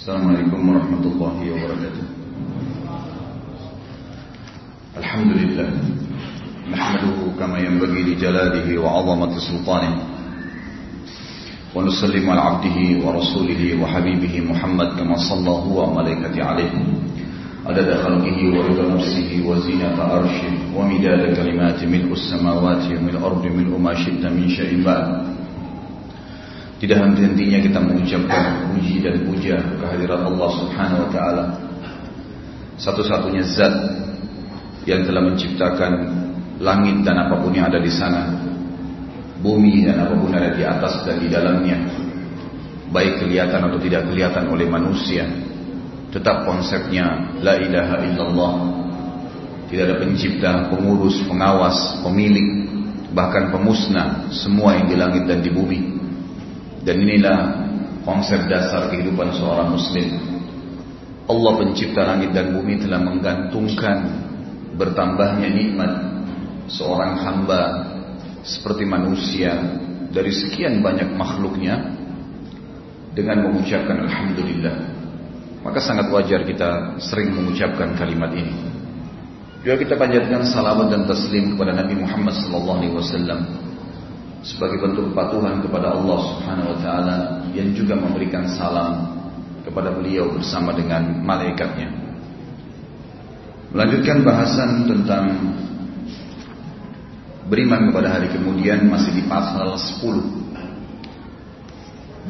Assalamualaikum warahmatullahi wabarakatuh Alhamdulillah Nahmaduhu kama yanbaghi li jalalihi wa 'azamati sultanih Wa nusallimu ala 'abdihi wa rasulihi wa habibihi Muhammad kama sallallahu wa malaikati alaihi adada khalqihi wa rida nafsihi wa zinata arshih wa midada kalimati mil'u samawati wa mil'u ardi Tidak henti-hentinya kita mengucapkan puji dan puja kehadirat Allah Subhanahu wa taala. Satu-satunya zat yang telah menciptakan langit dan apa pun yang ada di sana, bumi dan apa pun yang ada di atas dan di dalamnya, baik kelihatan atau tidak kelihatan oleh manusia. Tetap konsepnya la ilaha illallah. Tidak ada pencipta, pengurus, pengawas, pemilik, bahkan pemusnah semua yang di langit dan di bumi. Dan inilah konsep dasar kehidupan seorang muslim. Allah pencipta langit dan bumi telah menggantungkan bertambahnya nikmat seorang hamba seperti manusia dari sekian banyak makhluknya dengan mengucapkan Alhamdulillah. Maka sangat wajar kita sering mengucapkan kalimat ini. Juga kita panjatkan salawat dan taslim kepada Nabi Muhammad SAW sebagai bentuk kepatuhan kepada Allah Subhanahu wa taala yang juga memberikan salam kepada beliau bersama dengan malaikatnya. Melanjutkan bahasan tentang beriman kepada hari kemudian masih di pasal 10.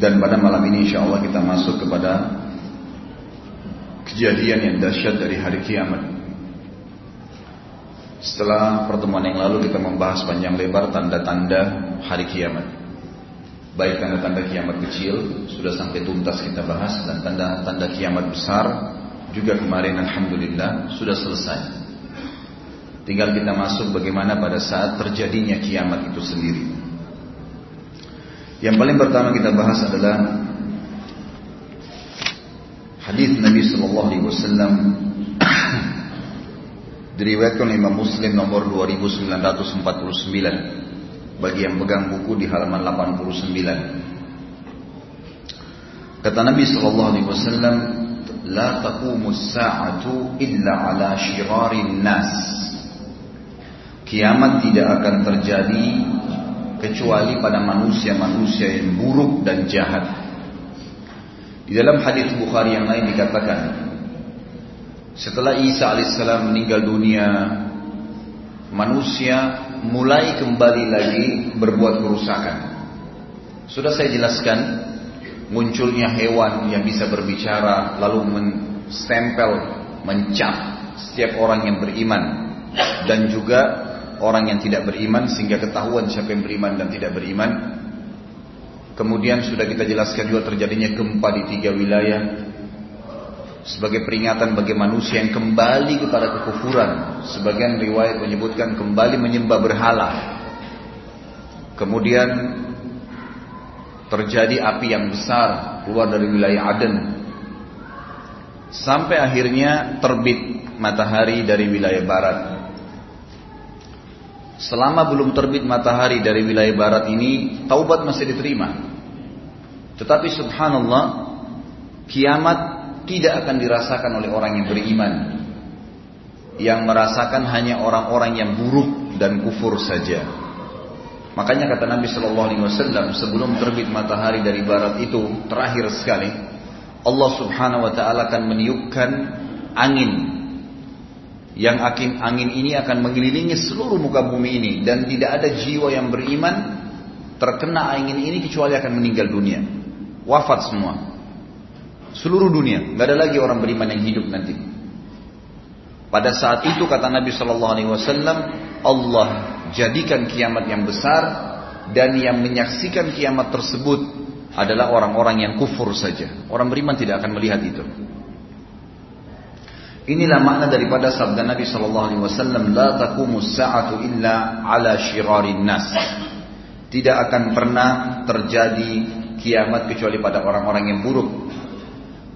Dan pada malam ini insya Allah kita masuk kepada kejadian yang dahsyat dari hari kiamat. Setelah pertemuan yang lalu kita membahas panjang lebar tanda-tanda hari kiamat. Baik tanda-tanda kiamat kecil sudah sampai tuntas kita bahas dan tanda-tanda kiamat besar juga kemarin alhamdulillah sudah selesai. Tinggal kita masuk bagaimana pada saat terjadinya kiamat itu sendiri. Yang paling pertama kita bahas adalah hadis Nabi Shallallahu Alaihi Wasallam Diriwayatkan Imam Muslim nomor 2949 bagi yang pegang buku di halaman 89. Kata Nabi sallallahu alaihi wasallam, "La taqumu as-sa'atu illa 'ala shirarin nas." Kiamat tidak akan terjadi kecuali pada manusia-manusia yang buruk dan jahat. Di dalam hadis Bukhari yang lain dikatakan, setelah Isa alaihissalam meninggal dunia, manusia mulai kembali lagi berbuat kerusakan. Sudah saya jelaskan, munculnya hewan yang bisa berbicara, lalu menstempel, mencap setiap orang yang beriman, dan juga orang yang tidak beriman, sehingga ketahuan siapa yang beriman dan tidak beriman. Kemudian sudah kita jelaskan juga terjadinya gempa di tiga wilayah, sebagai peringatan bagi manusia yang kembali kepada kekufuran. Sebagian riwayat menyebutkan kembali menyembah berhala. Kemudian terjadi api yang besar keluar dari wilayah Aden. Sampai akhirnya terbit matahari dari wilayah barat. Selama belum terbit matahari dari wilayah barat ini, taubat masih diterima. Tetapi subhanallah, kiamat tidak akan dirasakan oleh orang yang beriman. Yang merasakan hanya orang-orang yang buruk dan kufur saja. Makanya kata Nabi Shallallahu Alaihi Wasallam sebelum terbit matahari dari barat itu terakhir sekali Allah Subhanahu Wa Taala akan meniupkan angin yang akin angin ini akan mengelilingi seluruh muka bumi ini dan tidak ada jiwa yang beriman terkena angin ini kecuali akan meninggal dunia wafat semua Seluruh dunia, nggak ada lagi orang beriman yang hidup nanti. Pada saat itu kata Nabi Shallallahu Alaihi Wasallam, Allah jadikan kiamat yang besar dan yang menyaksikan kiamat tersebut adalah orang-orang yang kufur saja. Orang beriman tidak akan melihat itu. Inilah makna daripada sabda Nabi Shallallahu Alaihi Wasallam, la takumus saatu illa ala shirarin nas. Tidak akan pernah terjadi kiamat kecuali pada orang-orang yang buruk.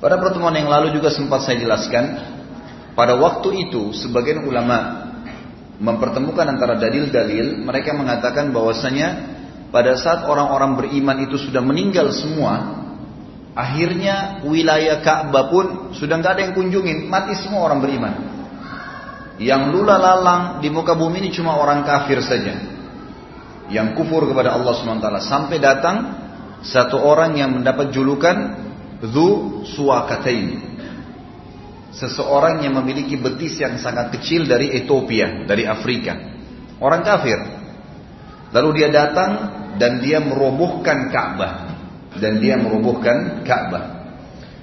Pada pertemuan yang lalu juga sempat saya jelaskan, pada waktu itu sebagian ulama mempertemukan antara dalil-dalil, mereka mengatakan bahwasanya pada saat orang-orang beriman itu sudah meninggal semua, Akhirnya wilayah Ka'bah pun sudah nggak ada yang kunjungin, mati semua orang beriman. Yang lula lalang di muka bumi ini cuma orang kafir saja. Yang kufur kepada Allah SWT. Sampai datang satu orang yang mendapat julukan Dhu Suwakatain. Seseorang yang memiliki betis yang sangat kecil dari Ethiopia, dari Afrika. Orang kafir. Lalu dia datang dan dia merobohkan Ka'bah dan dia merobohkan Ka'bah.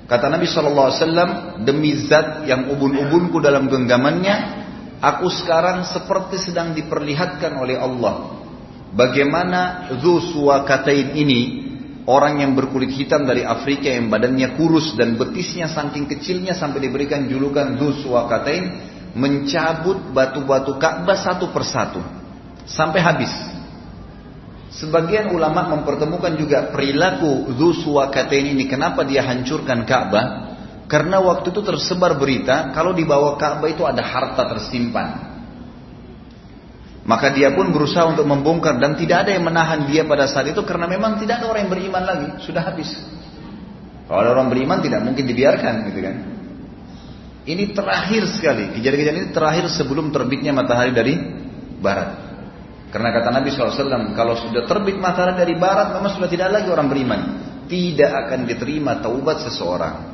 Kata Nabi SAW, demi zat yang ubun-ubunku dalam genggamannya, aku sekarang seperti sedang diperlihatkan oleh Allah. Bagaimana Katain ini, orang yang berkulit hitam dari Afrika yang badannya kurus dan betisnya saking kecilnya sampai diberikan julukan Katain, mencabut batu-batu Ka'bah satu persatu. Sampai habis. Sebagian ulama mempertemukan juga perilaku Dzuswakatain ini kenapa dia hancurkan Ka'bah? Karena waktu itu tersebar berita kalau di bawah Ka'bah itu ada harta tersimpan. Maka dia pun berusaha untuk membongkar dan tidak ada yang menahan dia pada saat itu karena memang tidak ada orang yang beriman lagi, sudah habis. Kalau ada orang beriman tidak mungkin dibiarkan gitu kan. Ini terakhir sekali, kejadian-kejadian ini terakhir sebelum terbitnya matahari dari barat. Karena kata Nabi SAW, kalau sudah terbit matahari dari barat, memang sudah tidak lagi orang beriman. Tidak akan diterima taubat seseorang.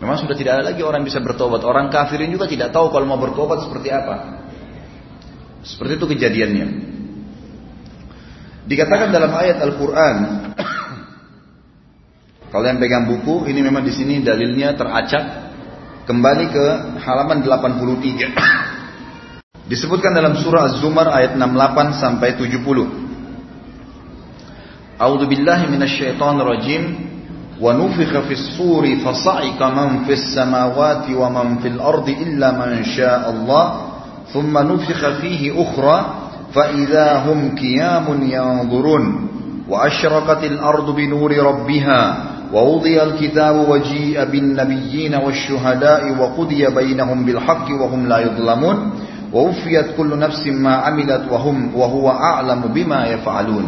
Memang sudah tidak ada lagi orang bisa bertobat. Orang kafirin juga tidak tahu kalau mau bertobat seperti apa. Seperti itu kejadiannya. Dikatakan dalam ayat Al-Quran, kalau yang pegang buku, ini memang di sini dalilnya teracak. Kembali ke halaman 83. Disebutkan dalam surah Az-Zumar ayat 68 sampai 70. A'udzu billahi minasyaitonir rajim. Wa nufikha fis suri fasa'ika man fis samawati wa man fil ardi illa man syaa Allah. Thumma nufikha fihi ukhra فإذا هم قيام ينظرون وأشرقت الأرض بنور ربها ووضي الكتاب وجيء بالنبيين والشهداء وقضي بينهم بالحق وهم لا يظلمون wa ufiyat kullu nafsin ma amilat wa hum wa huwa a'lamu bima yaf'alun.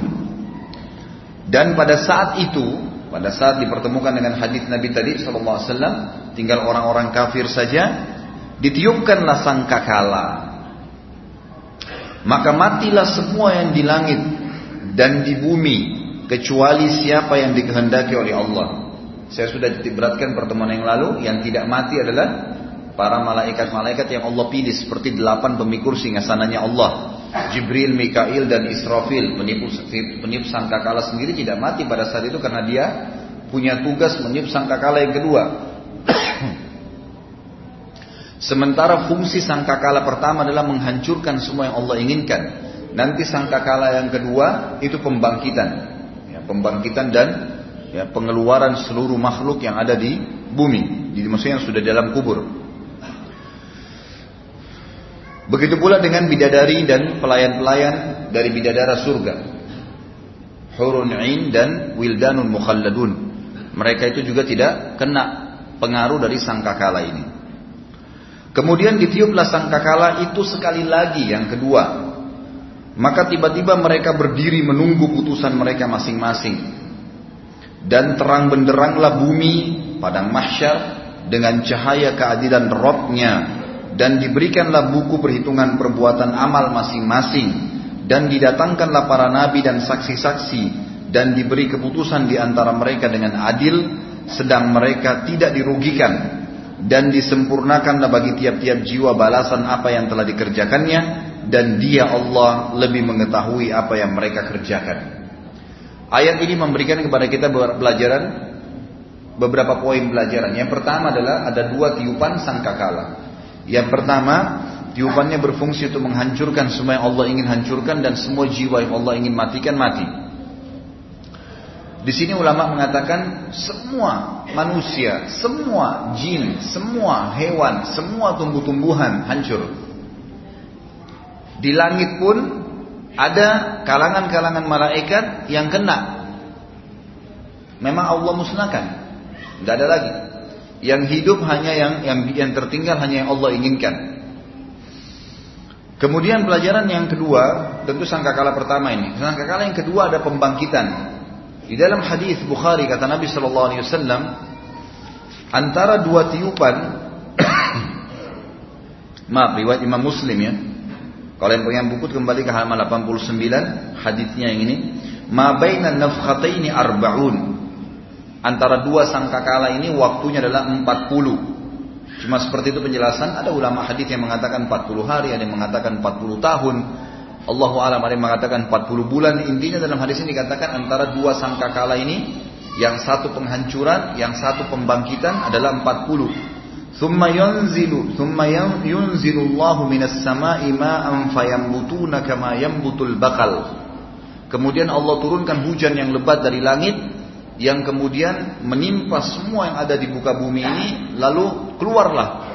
Dan pada saat itu, pada saat dipertemukan dengan hadis Nabi tadi sallallahu alaihi wasallam, tinggal orang-orang kafir saja, ditiupkanlah sangkakala. maka matilah semua yang di langit dan di bumi kecuali siapa yang dikehendaki oleh Allah. Saya sudah beratkan pertemuan yang lalu, yang tidak mati adalah para malaikat-malaikat yang Allah pilih seperti delapan pemikul singgasananya Allah. Jibril, Mikail dan Israfil penipu peniup sangkakala sendiri tidak mati pada saat itu karena dia punya tugas meniup sangkakala yang kedua. Sementara fungsi sangkakala pertama adalah menghancurkan semua yang Allah inginkan. Nanti sangkakala yang kedua itu pembangkitan, ya, pembangkitan dan ya, pengeluaran seluruh makhluk yang ada di bumi. Jadi maksudnya yang sudah dalam kubur. Begitu pula dengan bidadari dan pelayan-pelayan dari bidadara surga. Hurun Ain dan Wildanun Mukhalladun. Mereka itu juga tidak kena pengaruh dari sangkakala ini. Kemudian ditiuplah sangkakala itu sekali lagi yang kedua. Maka tiba-tiba mereka berdiri menunggu putusan mereka masing-masing. Dan terang benderanglah bumi padang mahsyar dengan cahaya keadilan robnya dan diberikanlah buku perhitungan perbuatan amal masing-masing dan didatangkanlah para nabi dan saksi-saksi dan diberi keputusan di antara mereka dengan adil sedang mereka tidak dirugikan dan disempurnakanlah bagi tiap-tiap jiwa balasan apa yang telah dikerjakannya dan dia Allah lebih mengetahui apa yang mereka kerjakan. Ayat ini memberikan kepada kita pelajaran beberapa poin pelajaran. Yang pertama adalah ada dua tiupan sangkakala. Yang pertama, tiupannya berfungsi untuk menghancurkan semua yang Allah ingin hancurkan dan semua jiwa yang Allah ingin matikan mati. Di sini ulama mengatakan semua manusia, semua jin, semua hewan, semua tumbuh-tumbuhan hancur. Di langit pun ada kalangan-kalangan malaikat yang kena. Memang Allah musnahkan. Tidak ada lagi. Yang hidup hanya yang yang yang tertinggal hanya yang Allah inginkan. Kemudian pelajaran yang kedua, tentu sangkakala pertama ini. Sangkakala yang kedua ada pembangkitan. Di dalam hadis Bukhari kata Nabi Shallallahu Alaihi Wasallam, antara dua tiupan, maaf riwayat Imam Muslim ya. Kalau yang punya buku kembali ke halaman 89 hadisnya yang ini, ma bainan nafkhataini arbaun. Antara dua sangkakala ini waktunya adalah 40. Cuma seperti itu penjelasan. Ada ulama hadis yang mengatakan 40 hari, ada yang mengatakan 40 tahun. Allah alam ada yang mengatakan 40 bulan. Intinya dalam hadis ini dikatakan antara dua sangkakala ini yang satu penghancuran, yang satu pembangkitan adalah 40. Thumma yunzilu, thumma yunzilu Allahu minas sama'i ma'an fayambutuna kama yambutul bakal. Kemudian Allah turunkan hujan yang lebat dari langit yang kemudian menimpa semua yang ada di muka bumi ini lalu keluarlah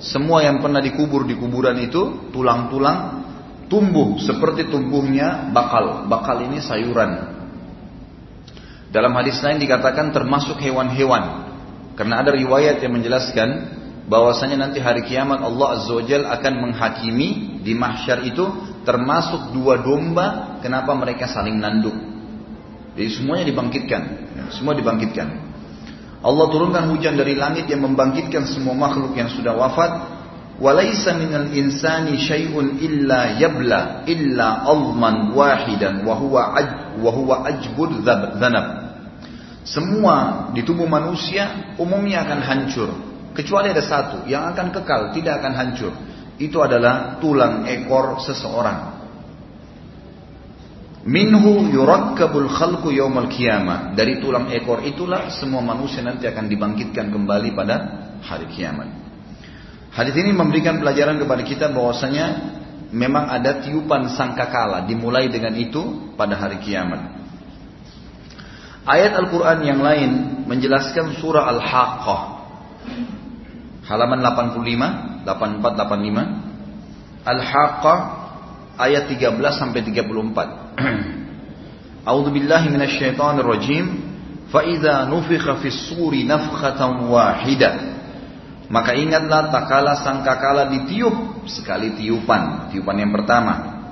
semua yang pernah dikubur di kuburan itu tulang-tulang tumbuh seperti tumbuhnya bakal. Bakal ini sayuran. Dalam hadis lain dikatakan termasuk hewan-hewan. Karena ada riwayat yang menjelaskan bahwasanya nanti hari kiamat Allah Azza wa akan menghakimi di mahsyar itu termasuk dua domba kenapa mereka saling nanduk. Jadi semuanya dibangkitkan. Semua dibangkitkan. Allah turunkan hujan dari langit yang membangkitkan semua makhluk yang sudah wafat walaisa minal insani syai'un illa yabla illa alman wahidan wa huwa aj wa huwa ajbud dhanab semua di tubuh manusia umumnya akan hancur kecuali ada satu yang akan kekal tidak akan hancur itu adalah tulang ekor seseorang. Minhu yurakkabul khalqu yaumal qiyamah. Dari tulang ekor itulah semua manusia nanti akan dibangkitkan kembali pada hari kiamat. Hadis ini memberikan pelajaran kepada kita bahwasanya memang ada tiupan sangkakala dimulai dengan itu pada hari kiamat. Ayat Al-Quran yang lain menjelaskan surah Al-Haqqah. Halaman 85 8485 Al-Haqqah ayat 13 sampai 34 A'udzu billahi minasyaitonir rajim fa idza nufikha fis suri nafkhatan wahida maka ingatlah tak kala sangkakala ditiup sekali tiupan tiupan yang pertama.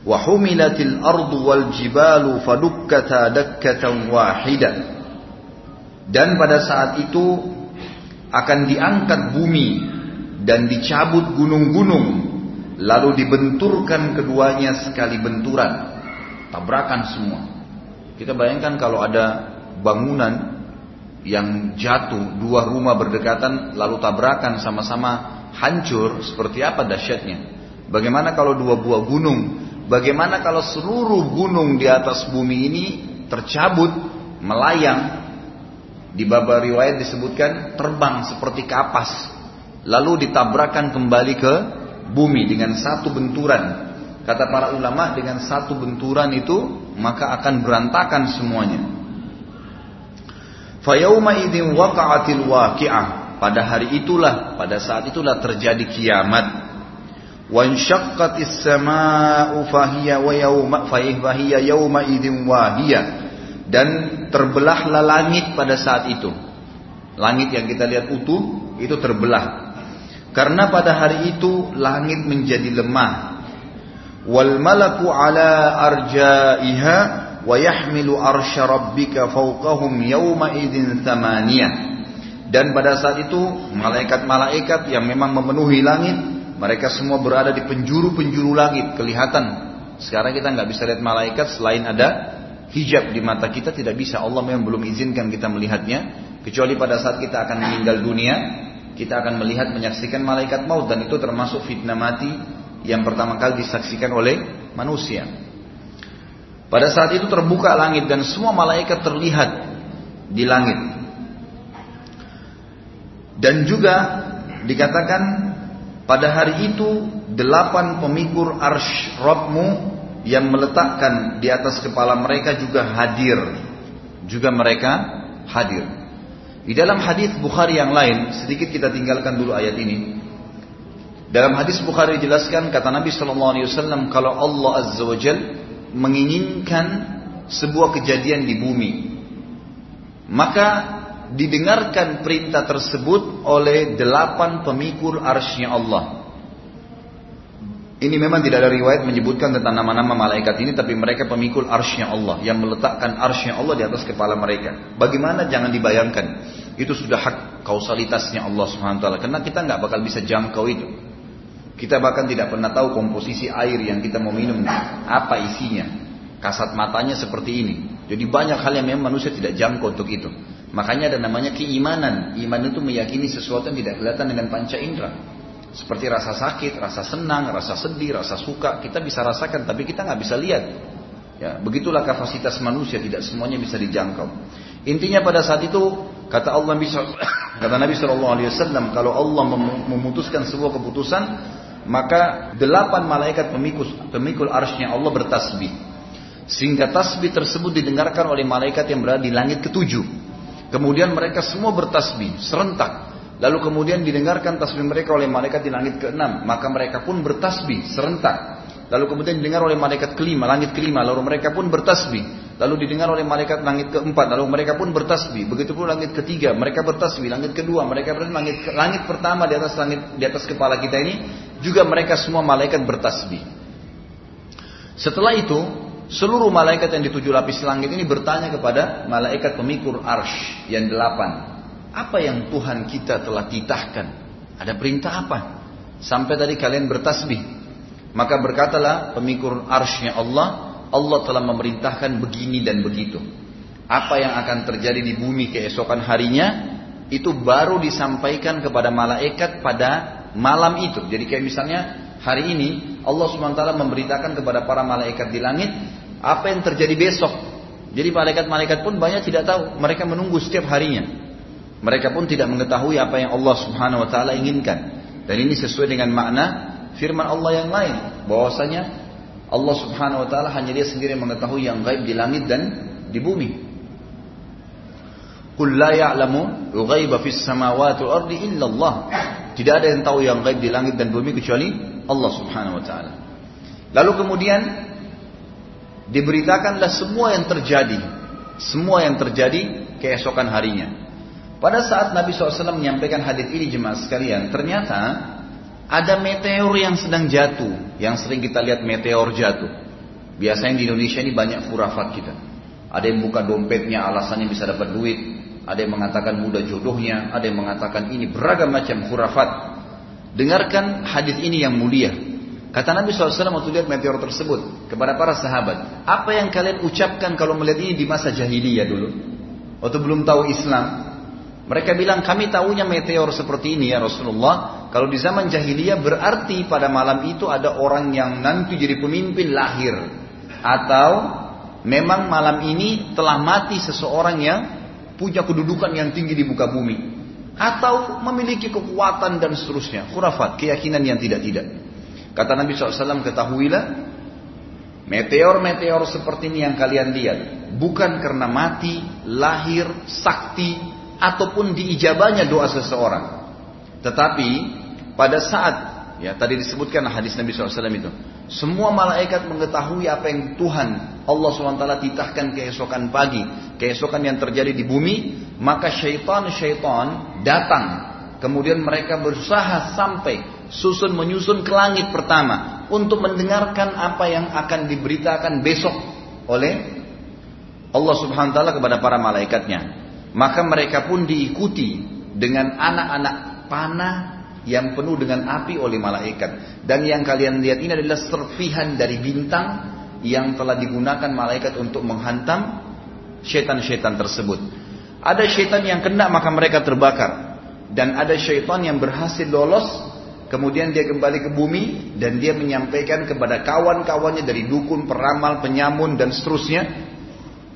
Wa humilatil ardu wal jibalu fadukkata dakkatan wahida. Dan pada saat itu akan diangkat bumi dan dicabut gunung-gunung lalu dibenturkan keduanya sekali benturan. Tabrakan semua. Kita bayangkan kalau ada bangunan yang jatuh dua rumah berdekatan lalu tabrakan sama-sama hancur seperti apa dahsyatnya bagaimana kalau dua buah gunung bagaimana kalau seluruh gunung di atas bumi ini tercabut melayang di bab riwayat disebutkan terbang seperti kapas lalu ditabrakkan kembali ke bumi dengan satu benturan. Kata para ulama dengan satu benturan itu maka akan berantakan semuanya. Fayauma idzin waqa'atil waqi'ah. Pada hari itulah, pada saat itulah terjadi kiamat. Wanshaqqatis samaa'u fahiya wa yauma fahiya yauma idzin wahiya. Dan terbelahlah langit pada saat itu. Langit yang kita lihat utuh itu terbelah karena pada hari itu langit menjadi lemah. Wal malaku ala arjaiha arsya rabbika fawqahum yawma idzin thamaniyah. Dan pada saat itu malaikat-malaikat yang memang memenuhi langit, mereka semua berada di penjuru-penjuru langit, kelihatan. Sekarang kita nggak bisa lihat malaikat selain ada hijab di mata kita tidak bisa Allah memang belum izinkan kita melihatnya kecuali pada saat kita akan meninggal dunia kita akan melihat menyaksikan malaikat maut dan itu termasuk fitnah mati yang pertama kali disaksikan oleh manusia. Pada saat itu terbuka langit dan semua malaikat terlihat di langit. Dan juga dikatakan pada hari itu delapan pemikul arsh Rabbmu yang meletakkan di atas kepala mereka juga hadir. Juga mereka hadir. Di dalam hadis Bukhari yang lain, sedikit kita tinggalkan dulu ayat ini. Dalam hadis Bukhari dijelaskan kata Nabi Shallallahu Alaihi Wasallam kalau Allah Azza wa Jal menginginkan sebuah kejadian di bumi, maka didengarkan perintah tersebut oleh delapan pemikul arsnya Allah. Ini memang tidak ada riwayat menyebutkan tentang nama-nama malaikat ini, tapi mereka pemikul arsnya Allah, yang meletakkan arsnya Allah di atas kepala mereka. Bagaimana? Jangan dibayangkan. Itu sudah hak kausalitasnya Allah Subhanahu Wa Taala. Karena kita nggak bakal bisa jangkau itu. Kita bahkan tidak pernah tahu komposisi air yang kita mau minum, apa isinya. Kasat matanya seperti ini. Jadi banyak hal yang memang manusia tidak jangkau untuk itu. Makanya ada namanya keimanan. Iman itu meyakini sesuatu yang tidak kelihatan dengan panca indera. Seperti rasa sakit, rasa senang, rasa sedih, rasa suka, kita bisa rasakan, tapi kita nggak bisa lihat. Ya, begitulah kapasitas manusia, tidak semuanya bisa dijangkau. Intinya pada saat itu kata Allah kata Nabi Shallallahu Alaihi Wasallam, kalau Allah memutuskan sebuah keputusan, maka delapan malaikat pemikul pemikul arsnya Allah bertasbih. Sehingga tasbih tersebut didengarkan oleh malaikat yang berada di langit ketujuh. Kemudian mereka semua bertasbih serentak. Lalu kemudian didengarkan tasbih mereka oleh malaikat di langit keenam, maka mereka pun bertasbih serentak. Lalu kemudian didengar oleh malaikat kelima, langit kelima, lalu mereka pun bertasbih. Lalu didengar oleh malaikat langit keempat, lalu mereka pun bertasbih. Begitu pula langit ketiga, mereka bertasbih. Langit kedua, mereka bertasbih. Langit, langit pertama di atas langit di atas kepala kita ini juga mereka semua malaikat bertasbih. Setelah itu, seluruh malaikat yang di tujuh lapis langit ini bertanya kepada malaikat pemikul arsh yang delapan. Apa yang Tuhan kita telah titahkan? Ada perintah apa? Sampai tadi kalian bertasbih. Maka berkatalah pemikul arsnya Allah, Allah telah memerintahkan begini dan begitu. Apa yang akan terjadi di bumi keesokan harinya, itu baru disampaikan kepada malaikat pada malam itu. Jadi kayak misalnya hari ini Allah SWT memberitakan kepada para malaikat di langit apa yang terjadi besok. Jadi malaikat-malaikat pun banyak tidak tahu. Mereka menunggu setiap harinya. Mereka pun tidak mengetahui apa yang Allah Subhanahu wa taala inginkan. Dan ini sesuai dengan makna firman Allah yang lain, bahwasanya Allah Subhanahu wa taala hanya Dia sendiri yang mengetahui yang gaib di langit dan di bumi. Qul la ya'lamu ghaiba fis samawati wal ardi illa Allah. Tidak ada yang tahu yang gaib di langit dan bumi kecuali Allah Subhanahu wa taala. Lalu kemudian diberitakanlah semua yang terjadi, semua yang terjadi keesokan harinya. Pada saat Nabi SAW menyampaikan hadis ini jemaah sekalian, ternyata ada meteor yang sedang jatuh, yang sering kita lihat meteor jatuh. Biasanya di Indonesia ini banyak khurafat kita. Ada yang buka dompetnya alasannya bisa dapat duit, ada yang mengatakan mudah jodohnya, ada yang mengatakan ini beragam macam khurafat. Dengarkan hadis ini yang mulia. Kata Nabi SAW waktu lihat meteor tersebut kepada para sahabat, apa yang kalian ucapkan kalau melihat ini di masa jahiliyah dulu? Waktu belum tahu Islam, mereka bilang kami tahunya meteor seperti ini ya Rasulullah. Kalau di zaman jahiliyah berarti pada malam itu ada orang yang nanti jadi pemimpin lahir. Atau memang malam ini telah mati seseorang yang punya kedudukan yang tinggi di muka bumi. Atau memiliki kekuatan dan seterusnya. Khurafat, keyakinan yang tidak-tidak. Kata Nabi SAW, ketahuilah Meteor-meteor seperti ini yang kalian lihat bukan karena mati, lahir, sakti, ataupun diijabahnya doa seseorang. Tetapi pada saat ya tadi disebutkan hadis Nabi SAW itu, semua malaikat mengetahui apa yang Tuhan Allah SWT titahkan keesokan pagi, keesokan yang terjadi di bumi, maka syaitan-syaitan datang. Kemudian mereka berusaha sampai susun menyusun ke langit pertama untuk mendengarkan apa yang akan diberitakan besok oleh Allah Subhanahu taala kepada para malaikatnya. Maka mereka pun diikuti dengan anak-anak panah yang penuh dengan api oleh malaikat. Dan yang kalian lihat ini adalah serpihan dari bintang yang telah digunakan malaikat untuk menghantam syaitan-syaitan tersebut. Ada syaitan yang kena maka mereka terbakar. Dan ada syaitan yang berhasil lolos Kemudian dia kembali ke bumi dan dia menyampaikan kepada kawan-kawannya dari dukun, peramal, penyamun dan seterusnya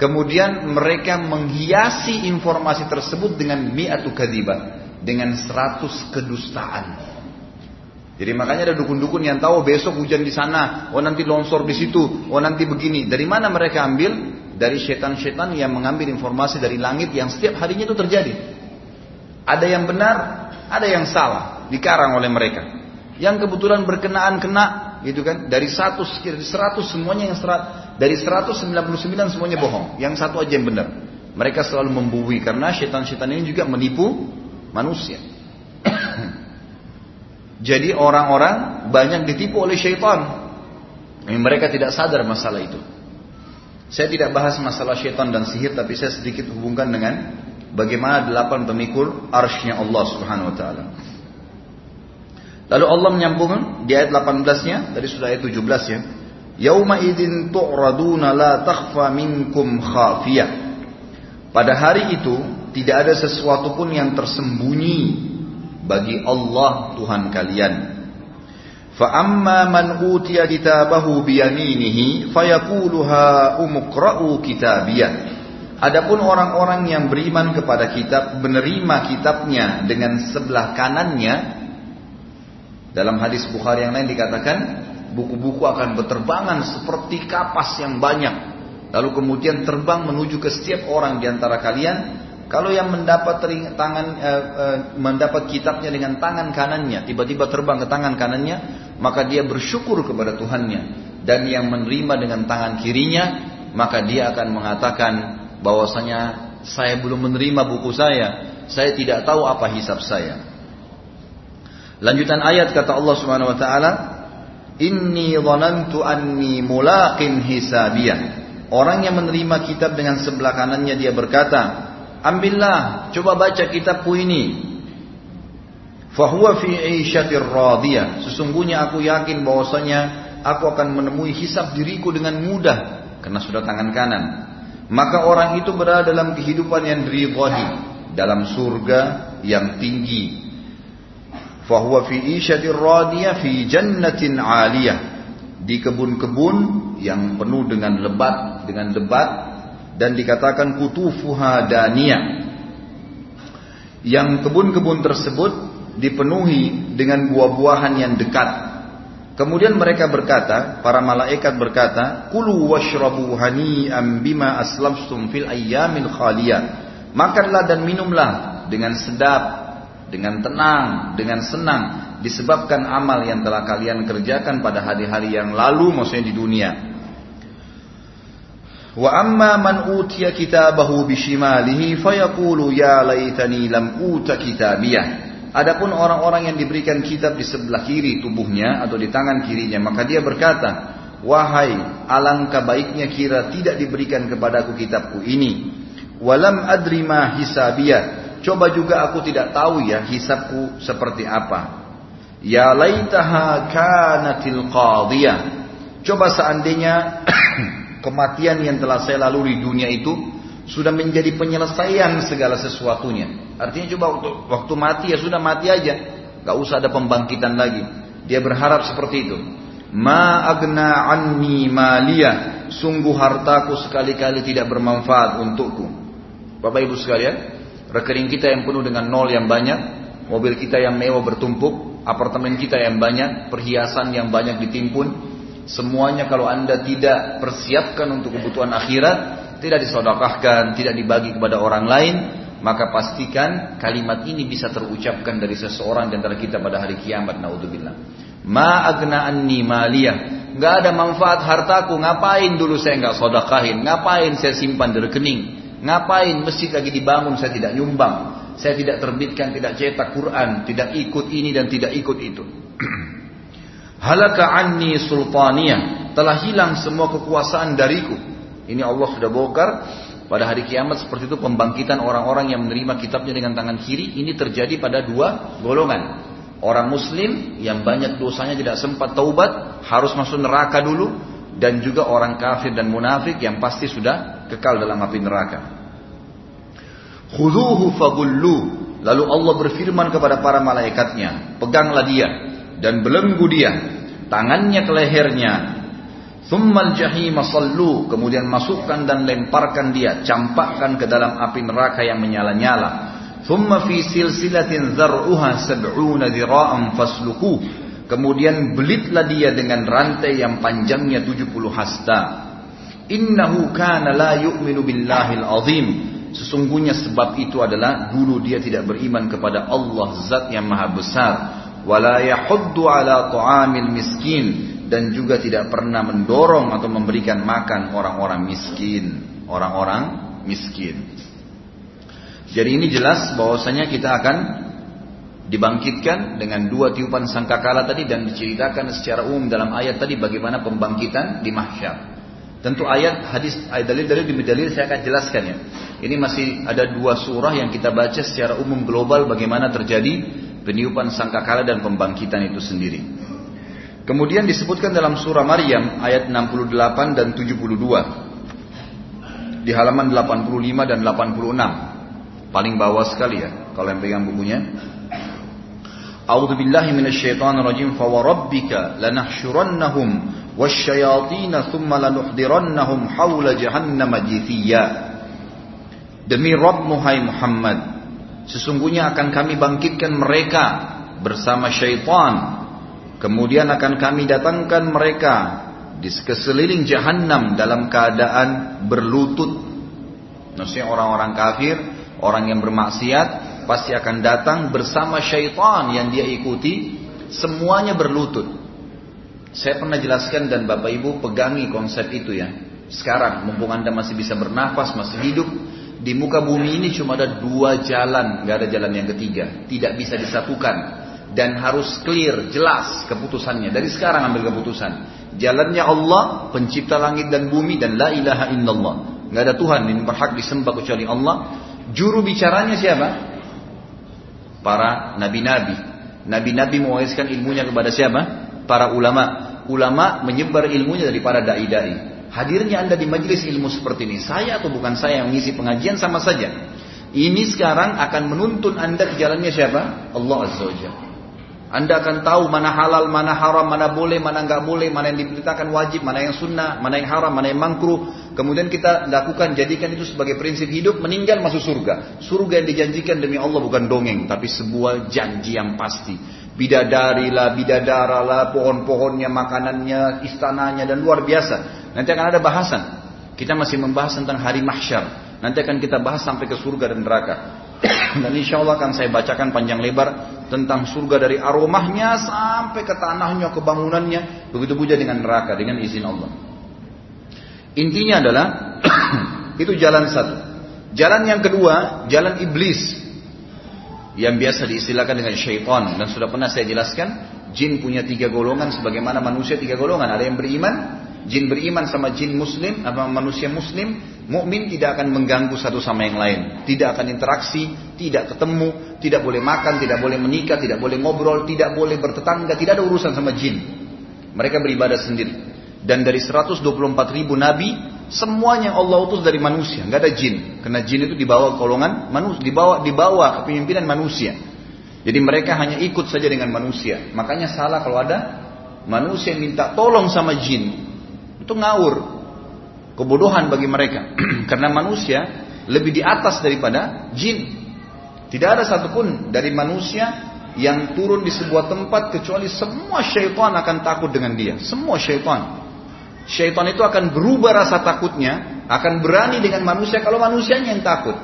Kemudian mereka menghiasi informasi tersebut dengan mi'atu kadibah. Dengan seratus kedustaan. Jadi makanya ada dukun-dukun yang tahu besok hujan di sana, oh nanti longsor di situ, oh nanti begini. Dari mana mereka ambil? Dari setan-setan yang mengambil informasi dari langit yang setiap harinya itu terjadi. Ada yang benar, ada yang salah, dikarang oleh mereka. Yang kebetulan berkenaan kena, gitu kan? Dari satu, seratus semuanya yang serat, dari 199 semuanya bohong. Yang satu aja yang benar. Mereka selalu membui karena setan-setan ini juga menipu manusia. Jadi orang-orang banyak ditipu oleh syaitan. Mereka tidak sadar masalah itu. Saya tidak bahas masalah syaitan dan sihir, tapi saya sedikit hubungkan dengan bagaimana delapan pemikul arsnya Allah Subhanahu Wa Taala. Lalu Allah menyambung di ayat 18-nya, tadi sudah ayat 17 ya. Yauma idzin tu'raduna la takhfa minkum khafiyah. Pada hari itu tidak ada sesuatu pun yang tersembunyi bagi Allah Tuhan kalian. Fa amma man utiya kitabahu biyaminihi fayaqulu ha umqra'u kitabiyah. Adapun orang-orang yang beriman kepada kitab menerima kitabnya dengan sebelah kanannya dalam hadis Bukhari yang lain dikatakan buku-buku akan berterbangan seperti kapas yang banyak. Lalu kemudian terbang menuju ke setiap orang di antara kalian. Kalau yang mendapat tangan eh, eh, mendapat kitabnya dengan tangan kanannya, tiba-tiba terbang ke tangan kanannya, maka dia bersyukur kepada Tuhannya. Dan yang menerima dengan tangan kirinya, maka dia akan mengatakan bahwasanya saya belum menerima buku saya, saya tidak tahu apa hisab saya. Lanjutan ayat kata Allah Subhanahu wa taala, "Inni dhanantu anni mulaqin hisabiyah." Orang yang menerima kitab dengan sebelah kanannya dia berkata, "Ambillah, coba baca kitabku ini." Fahuwa fi 'isyatir radiyah. Sesungguhnya aku yakin bahwasanya aku akan menemui hisab diriku dengan mudah karena sudah tangan kanan. Maka orang itu berada dalam kehidupan yang ridhahi, dalam surga yang tinggi fahuwa fi isyatir radiyah fi jannatin aliyah di kebun-kebun yang penuh dengan lebat dengan lebat dan dikatakan kutufuha daniyah yang kebun-kebun tersebut dipenuhi dengan buah-buahan yang dekat Kemudian mereka berkata, para malaikat berkata, "Kulu washrabu hani'an bima aslaftum fil ayyamil khaliyah." Makanlah dan minumlah dengan sedap dengan tenang, dengan senang disebabkan amal yang telah kalian kerjakan pada hari-hari yang lalu maksudnya di dunia. Wa amma man utiya kitabahu bishimalihi fayaqulu ya laitani lam uta kitabiyah. Adapun orang-orang yang diberikan kitab di sebelah kiri tubuhnya atau di tangan kirinya maka dia berkata, "Wahai, alangkah baiknya kira tidak diberikan kepadaku kitabku ini." Walam adri ma hisabiyah Coba juga aku tidak tahu ya hisabku seperti apa. Ya laitaha kanatil qadiyah. Coba seandainya kematian yang telah saya lalui dunia itu sudah menjadi penyelesaian segala sesuatunya. Artinya coba waktu, waktu mati ya sudah mati aja. Gak usah ada pembangkitan lagi. Dia berharap seperti itu. Ma agna anni maliyah. Sungguh hartaku sekali-kali tidak bermanfaat untukku. Bapak ibu sekalian, rekening kita yang penuh dengan nol yang banyak, mobil kita yang mewah bertumpuk, apartemen kita yang banyak, perhiasan yang banyak ditimpun, semuanya kalau anda tidak persiapkan untuk kebutuhan akhirat, tidak disodokahkan, tidak dibagi kepada orang lain, maka pastikan kalimat ini bisa terucapkan dari seseorang di antara kita pada hari kiamat. Naudzubillah. Ma agna maliyah. Gak ada manfaat hartaku. Ngapain dulu saya nggak sodakahin? Ngapain saya simpan di rekening? Ngapain masjid lagi dibangun saya tidak nyumbang. Saya tidak terbitkan, tidak cetak Quran, tidak ikut ini dan tidak ikut itu. Halaka anni sultaniyah. Telah hilang semua kekuasaan dariku. Ini Allah sudah bongkar. Pada hari kiamat seperti itu pembangkitan orang-orang yang menerima kitabnya dengan tangan kiri. Ini terjadi pada dua golongan. Orang muslim yang banyak dosanya tidak sempat taubat. Harus masuk neraka dulu dan juga orang kafir dan munafik yang pasti sudah kekal dalam api neraka. Khuduhu fagullu. Lalu Allah berfirman kepada para malaikatnya, peganglah dia dan belenggu dia, tangannya ke lehernya. Thummal jahim sallu, kemudian masukkan dan lemparkan dia, campakkan ke dalam api neraka yang menyala-nyala. Thumma fi silsilatin zar'uha sab'una dira'an fasluku. Kemudian belitlah dia dengan rantai yang panjangnya 70 hasta. Innahu kana la yu'minu billahil azim. Sesungguhnya sebab itu adalah dulu dia tidak beriman kepada Allah zat yang maha besar. Wala yahuddu ala ta'amil miskin. Dan juga tidak pernah mendorong atau memberikan makan orang-orang miskin. Orang-orang miskin. Jadi ini jelas bahwasanya kita akan dibangkitkan dengan dua tiupan sangkakala tadi dan diceritakan secara umum dalam ayat tadi bagaimana pembangkitan di mahsyar. Tentu ayat hadis ayat dalil-dalil demi dalil saya akan jelaskan ya. Ini masih ada dua surah yang kita baca secara umum global bagaimana terjadi peniupan sangkakala dan pembangkitan itu sendiri. Kemudian disebutkan dalam surah Maryam ayat 68 dan 72. Di halaman 85 dan 86. Paling bawah sekali ya kalau yang pegang bukunya. Rajim fa lanahsyurannahum wasyayatin thumma lanuhdirannahum haula jahannam Demi Rabb Muhai Muhammad sesungguhnya akan kami bangkitkan mereka bersama syaitan. Kemudian akan kami datangkan mereka di sekeliling jahanam dalam keadaan berlutut. Maksudnya orang-orang kafir orang yang bermaksiat pasti akan datang bersama syaitan yang dia ikuti. Semuanya berlutut. Saya pernah jelaskan dan bapak ibu pegangi konsep itu ya. Sekarang mumpung anda masih bisa bernafas masih hidup di muka bumi ini cuma ada dua jalan nggak ada jalan yang ketiga tidak bisa disatukan dan harus clear jelas keputusannya dari sekarang ambil keputusan jalannya Allah pencipta langit dan bumi dan la ilaha illallah nggak ada Tuhan yang berhak disembah kecuali Allah juru bicaranya siapa para nabi-nabi. Nabi-nabi mewariskan ilmunya kepada siapa? Para ulama. Ulama menyebar ilmunya dari para dai-dai. Hadirnya anda di majelis ilmu seperti ini, saya atau bukan saya yang mengisi pengajian sama saja. Ini sekarang akan menuntun anda ke jalannya siapa? Allah Azza wa Jalla. Anda akan tahu mana halal, mana haram, mana boleh, mana nggak boleh, mana yang diberitakan wajib, mana yang sunnah, mana yang haram, mana yang mangkruh. Kemudian kita lakukan, jadikan itu sebagai prinsip hidup, meninggal masuk surga. Surga yang dijanjikan demi Allah bukan dongeng, tapi sebuah janji yang pasti. Bidadari lah, bidadara lah, pohon-pohonnya, makanannya, istananya, dan luar biasa. Nanti akan ada bahasan. Kita masih membahas tentang hari mahsyar. Nanti akan kita bahas sampai ke surga dan neraka. Dan insya Allah akan saya bacakan panjang lebar tentang surga dari aromahnya sampai ke tanahnya, ke bangunannya. Begitu juga dengan neraka, dengan izin Allah. Intinya adalah itu jalan satu. Jalan yang kedua, jalan iblis. Yang biasa diistilahkan dengan syaitan. Dan sudah pernah saya jelaskan, jin punya tiga golongan sebagaimana manusia tiga golongan. Ada yang beriman, jin beriman sama jin muslim, apa manusia muslim, Mukmin tidak akan mengganggu satu sama yang lain, tidak akan interaksi, tidak ketemu, tidak boleh makan, tidak boleh menikah, tidak boleh ngobrol, tidak boleh bertetangga, tidak ada urusan sama jin. Mereka beribadah sendiri. Dan dari 124 ribu nabi, semuanya Allah utus dari manusia, nggak ada jin. Karena jin itu dibawa golongan manusia, dibawa dibawa kepemimpinan manusia. Jadi mereka hanya ikut saja dengan manusia. Makanya salah kalau ada manusia minta tolong sama jin. Itu ngawur. Kebodohan bagi mereka. Karena manusia lebih di atas daripada jin. Tidak ada satupun dari manusia yang turun di sebuah tempat kecuali semua syaitan akan takut dengan dia. Semua syaitan. Syaitan itu akan berubah rasa takutnya, akan berani dengan manusia kalau manusianya yang takut.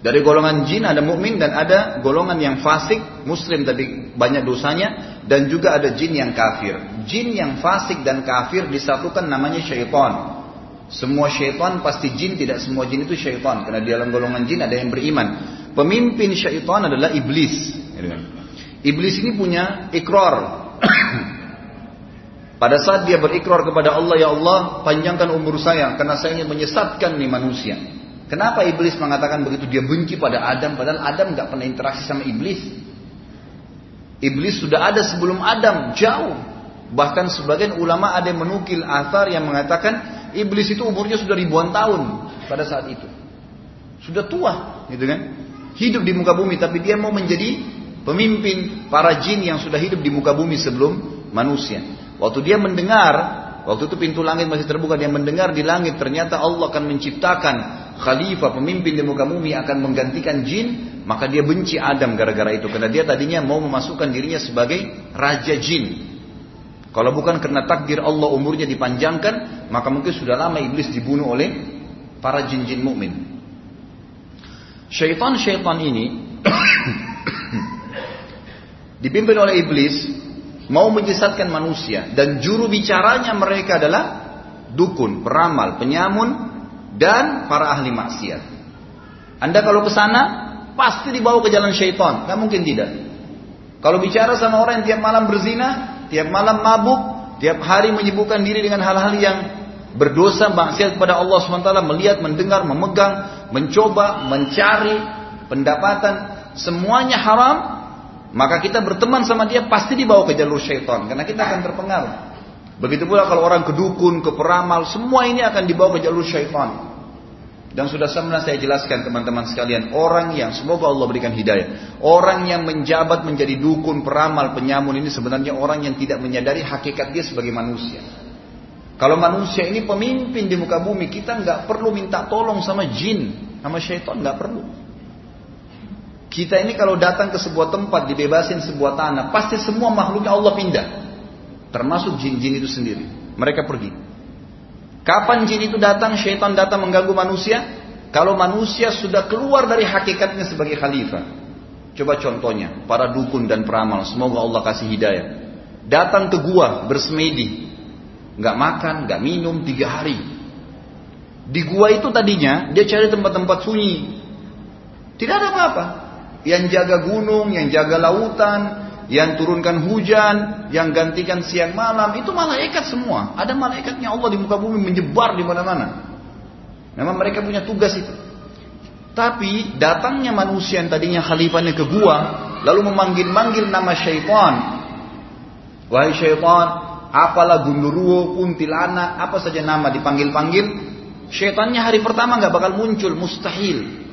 Dari golongan jin ada mukmin dan ada golongan yang fasik, muslim tapi banyak dosanya dan juga ada jin yang kafir. Jin yang fasik dan kafir disatukan namanya syaitan. Semua syaitan pasti jin, tidak semua jin itu syaitan. Karena di dalam golongan jin ada yang beriman. Pemimpin syaitan adalah iblis. Iblis ini punya ikrar. Pada saat dia berikrar kepada Allah, Ya Allah, panjangkan umur saya, karena saya ingin menyesatkan nih manusia. Kenapa iblis mengatakan begitu? Dia benci pada Adam, padahal Adam nggak pernah interaksi sama iblis. Iblis sudah ada sebelum Adam, jauh. Bahkan sebagian ulama ada yang menukil athar yang mengatakan iblis itu umurnya sudah ribuan tahun pada saat itu. Sudah tua, gitu kan? Hidup di muka bumi, tapi dia mau menjadi pemimpin para jin yang sudah hidup di muka bumi sebelum manusia. Waktu dia mendengar Waktu itu pintu langit masih terbuka, dia mendengar di langit ternyata Allah akan menciptakan khalifah pemimpin di muka bumi akan menggantikan jin, maka dia benci Adam gara-gara itu karena dia tadinya mau memasukkan dirinya sebagai raja jin. Kalau bukan karena takdir Allah umurnya dipanjangkan, maka mungkin sudah lama iblis dibunuh oleh para jin-jin mukmin. Syaitan-syaitan ini dipimpin oleh iblis mau menyesatkan manusia dan juru bicaranya mereka adalah dukun, peramal, penyamun dan para ahli maksiat. Anda kalau ke sana pasti dibawa ke jalan syaitan. Nggak mungkin tidak. Kalau bicara sama orang yang tiap malam berzina, tiap malam mabuk, tiap hari menyibukkan diri dengan hal-hal yang berdosa, maksiat kepada Allah SWT, melihat, mendengar, memegang, mencoba, mencari pendapatan, semuanya haram, maka kita berteman sama dia pasti dibawa ke jalur syaitan, karena kita akan terpengaruh. Begitu pula kalau orang kedukun, ke peramal, semua ini akan dibawa ke jalur syaitan. Dan sudah pernah saya jelaskan teman-teman sekalian, orang yang semoga Allah berikan hidayah, orang yang menjabat menjadi dukun, peramal, penyamun ini sebenarnya orang yang tidak menyadari hakikat dia sebagai manusia. Kalau manusia ini pemimpin di muka bumi, kita nggak perlu minta tolong sama jin, sama syaitan nggak perlu. Kita ini kalau datang ke sebuah tempat dibebasin sebuah tanah, pasti semua makhluknya Allah pindah, termasuk jin-jin itu sendiri. Mereka pergi. Kapan jin itu datang, syaitan datang mengganggu manusia? Kalau manusia sudah keluar dari hakikatnya sebagai khalifah. Coba contohnya, para dukun dan peramal, semoga Allah kasih hidayah. Datang ke gua bersemedi, nggak makan, nggak minum tiga hari. Di gua itu tadinya dia cari tempat-tempat sunyi. Tidak ada apa-apa. Yang jaga gunung, yang jaga lautan, yang turunkan hujan, yang gantikan siang malam, itu malaikat semua. Ada malaikatnya Allah di muka bumi menyebar di mana-mana. Memang mereka punya tugas itu. Tapi datangnya manusia yang tadinya khalifahnya ke gua, lalu memanggil-manggil nama syaitan. Wahai syaitan, apalah gunduruwo, kuntilanak, apa saja nama dipanggil-panggil, syaitannya hari pertama nggak bakal muncul, mustahil.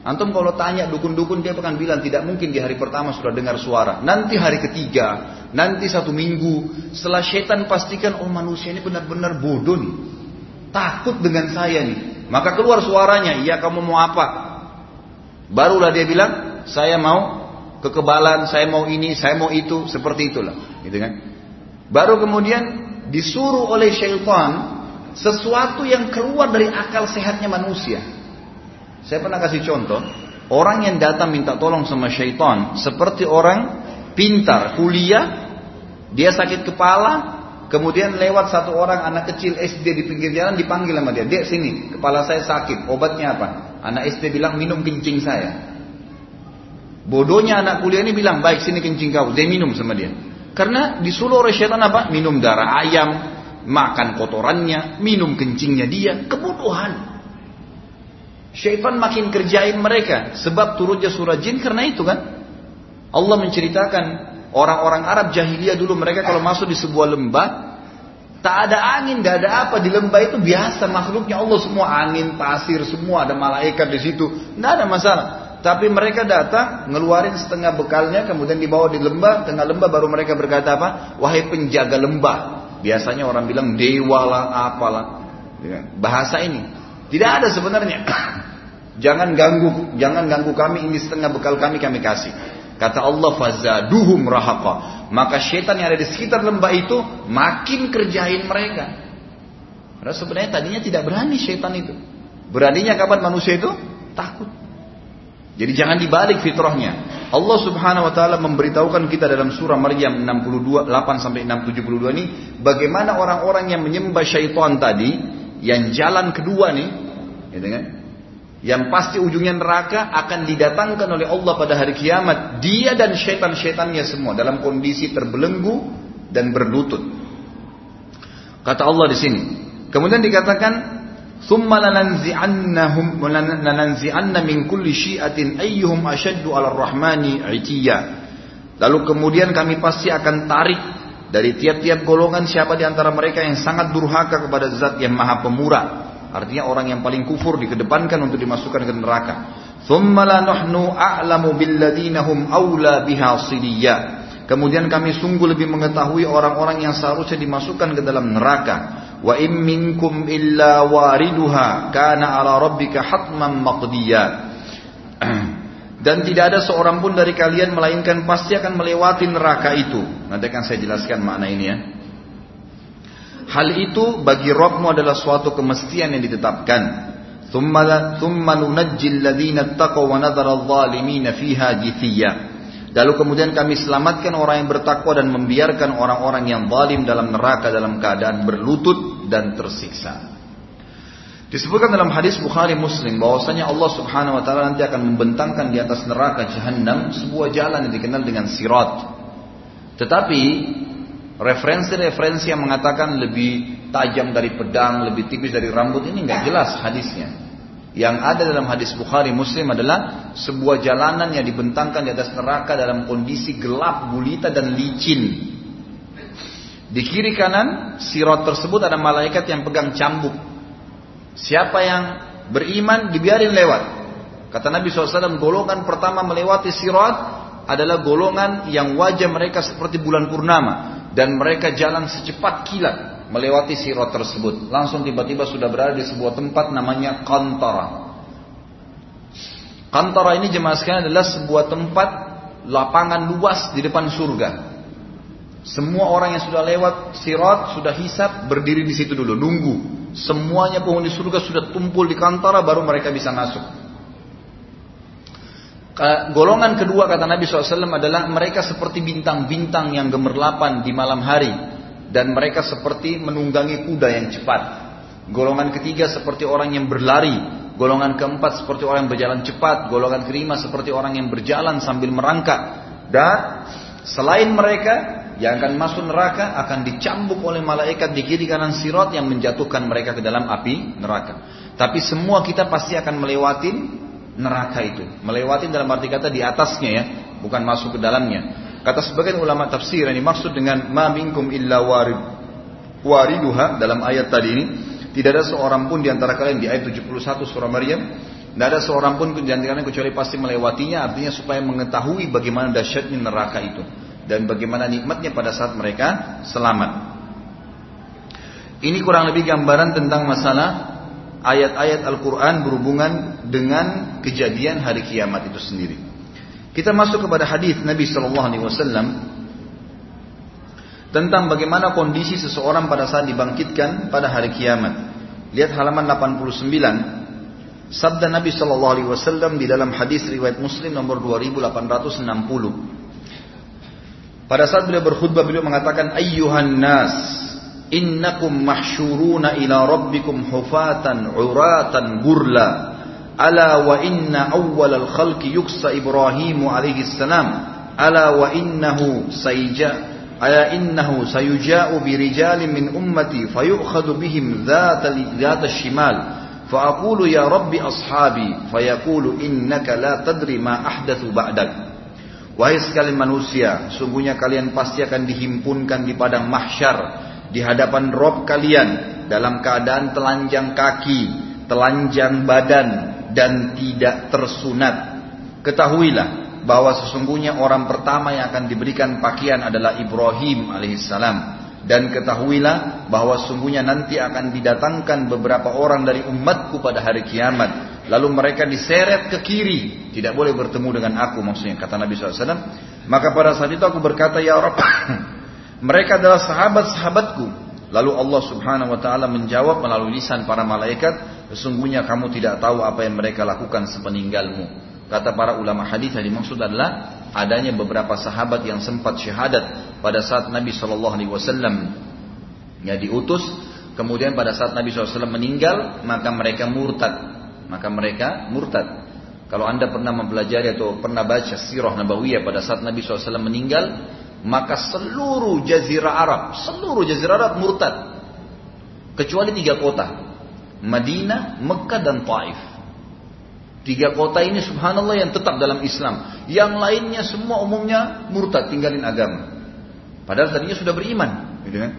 Antum kalau tanya dukun-dukun dia akan bilang tidak mungkin di hari pertama sudah dengar suara. Nanti hari ketiga, nanti satu minggu, setelah syaitan pastikan oh manusia ini benar-benar bodoh nih. Takut dengan saya nih. Maka keluar suaranya, iya kamu mau apa? Barulah dia bilang, saya mau kekebalan, saya mau ini, saya mau itu, seperti itulah. Gitu kan? Baru kemudian disuruh oleh syaitan sesuatu yang keluar dari akal sehatnya manusia. Saya pernah kasih contoh, orang yang datang minta tolong sama syaitan seperti orang pintar, kuliah, dia sakit kepala, kemudian lewat satu orang anak kecil SD di pinggir jalan dipanggil sama dia, dia sini, kepala saya sakit, obatnya apa? Anak SD bilang minum kencing saya. Bodohnya anak kuliah ini bilang, baik sini kencing kau, dia minum sama dia. Karena disuruh oleh syaitan apa? Minum darah ayam, makan kotorannya, minum kencingnya dia, kebutuhan. Syaitan makin kerjain mereka, sebab turunnya surah jin karena itu kan. Allah menceritakan orang-orang Arab jahiliyah dulu mereka kalau masuk di sebuah lembah, tak ada angin, tidak ada apa di lembah itu biasa makhluknya Allah semua angin, pasir semua ada malaikat di situ, tidak ada masalah. Tapi mereka datang, ngeluarin setengah bekalnya, kemudian dibawa di lembah, tengah lembah baru mereka berkata apa? Wahai penjaga lembah. Biasanya orang bilang dewa lah, apalah. Ya, bahasa ini. Tidak ada sebenarnya. jangan ganggu, jangan ganggu kami, ini setengah bekal kami, kami kasih. Kata Allah, fazaduhum rahaqa. Maka syaitan yang ada di sekitar lembah itu, makin kerjain mereka. Karena sebenarnya tadinya tidak berani syaitan itu. Beraninya kapan manusia itu? Takut. Jadi jangan dibalik fitrahnya. Allah Subhanahu wa taala memberitahukan kita dalam surah Maryam 62 8 sampai 672 ini bagaimana orang-orang yang menyembah syaitan tadi yang jalan kedua nih, gitu kan? Yang pasti ujungnya neraka akan didatangkan oleh Allah pada hari kiamat. Dia dan syaitan-syaitannya semua dalam kondisi terbelenggu dan berlutut. Kata Allah di sini. Kemudian dikatakan ثم لننزعنهم لننزعن من كل شيئة أيهم أشد على الرحمن عتيا Lalu kemudian kami pasti akan tarik dari tiap-tiap golongan siapa di antara mereka yang sangat durhaka kepada zat yang maha pemurah. Artinya orang yang paling kufur dikedepankan untuk dimasukkan ke neraka. Kemudian kami sungguh lebih mengetahui orang-orang yang seharusnya dimasukkan ke dalam neraka. Wa imminkum illa wariduha kana ala rabbika hatman. Dan tidak ada seorang pun dari kalian melainkan pasti akan melewati neraka itu. Nanti akan saya jelaskan makna ini ya. Hal itu bagi Rabbmu adalah suatu kemestian yang ditetapkan. Lalu kemudian kami selamatkan orang yang bertakwa dan membiarkan orang-orang yang zalim dalam neraka dalam keadaan berlutut dan tersiksa. Disebutkan dalam hadis Bukhari Muslim bahwasanya Allah Subhanahu wa taala nanti akan membentangkan di atas neraka jahanam sebuah jalan yang dikenal dengan sirat. Tetapi referensi-referensi yang mengatakan lebih tajam dari pedang, lebih tipis dari rambut ini nggak jelas hadisnya. Yang ada dalam hadis Bukhari Muslim adalah sebuah jalanan yang dibentangkan di atas neraka dalam kondisi gelap, gulita dan licin. Di kiri kanan sirat tersebut ada malaikat yang pegang cambuk Siapa yang beriman dibiarin lewat. Kata Nabi SAW, golongan pertama melewati sirat adalah golongan yang wajah mereka seperti bulan purnama. Dan mereka jalan secepat kilat melewati sirat tersebut. Langsung tiba-tiba sudah berada di sebuah tempat namanya Kantara. Kantara ini jemaah sekalian adalah sebuah tempat lapangan luas di depan surga. Semua orang yang sudah lewat sirat, sudah hisap, berdiri di situ dulu, nunggu. Semuanya penghuni surga sudah tumpul di kantara baru mereka bisa masuk. Golongan kedua kata Nabi SAW adalah mereka seperti bintang-bintang yang gemerlapan di malam hari. Dan mereka seperti menunggangi kuda yang cepat. Golongan ketiga seperti orang yang berlari. Golongan keempat seperti orang yang berjalan cepat. Golongan kelima seperti orang yang berjalan sambil merangkak. Dan selain mereka yang akan masuk neraka akan dicambuk oleh malaikat di kiri kanan sirat yang menjatuhkan mereka ke dalam api neraka. Tapi semua kita pasti akan melewati neraka itu. Melewati dalam arti kata di atasnya ya, bukan masuk ke dalamnya. Kata sebagian ulama tafsir yang dimaksud dengan ma minkum illa warid wariduha dalam ayat tadi ini tidak ada seorang pun di antara kalian di ayat 71 surah Maryam tidak ada seorang pun di antara kalian kecuali pasti melewatinya artinya supaya mengetahui bagaimana dahsyatnya neraka itu dan bagaimana nikmatnya pada saat mereka selamat. Ini kurang lebih gambaran tentang masalah ayat-ayat Al-Quran berhubungan dengan kejadian hari kiamat itu sendiri. Kita masuk kepada hadis Nabi Shallallahu Alaihi Wasallam tentang bagaimana kondisi seseorang pada saat dibangkitkan pada hari kiamat. Lihat halaman 89. Sabda Nabi Shallallahu Alaihi Wasallam di dalam hadis riwayat Muslim nomor 2860. Pada saat beliau berkhutbah beliau mengatakan ayyuhan nas innakum mahsyuruna ila rabbikum hufatan uratan gurla ala wa inna awwal al khalqi yuksa Ibrahim alaihi salam ala wa innahu sayja ala innahu sayuja'u bi rijalin min ummati fayu'khadhu bihim dhata dhata shimal فأقول يا رب أصحابي فيقول إنك لا تدري ما أحدث بعدك Wahai sekalian manusia, sungguhnya kalian pasti akan dihimpunkan di padang mahsyar di hadapan Rob kalian dalam keadaan telanjang kaki, telanjang badan dan tidak tersunat. Ketahuilah bahwa sesungguhnya orang pertama yang akan diberikan pakaian adalah Ibrahim alaihissalam. Dan ketahuilah bahwa sungguhnya nanti akan didatangkan beberapa orang dari umatku pada hari kiamat Lalu mereka diseret ke kiri, tidak boleh bertemu dengan aku maksudnya kata Nabi SAW. Maka pada saat itu aku berkata ya Rabb, mereka adalah sahabat-sahabatku. Lalu Allah Subhanahu Wa Taala menjawab melalui lisan para malaikat, sesungguhnya kamu tidak tahu apa yang mereka lakukan sepeninggalmu. Kata para ulama hadis yang dimaksud adalah adanya beberapa sahabat yang sempat syahadat pada saat Nabi Shallallahu Alaihi Wasallam ya diutus. Kemudian pada saat Nabi SAW meninggal, maka mereka murtad maka mereka murtad. Kalau anda pernah mempelajari atau pernah baca sirah nabawiyah pada saat Nabi SAW meninggal, maka seluruh jazirah Arab, seluruh jazirah Arab murtad. Kecuali tiga kota. Madinah, Mekah dan Taif. Tiga kota ini subhanallah yang tetap dalam Islam. Yang lainnya semua umumnya murtad, tinggalin agama. Padahal tadinya sudah beriman. Gitu kan?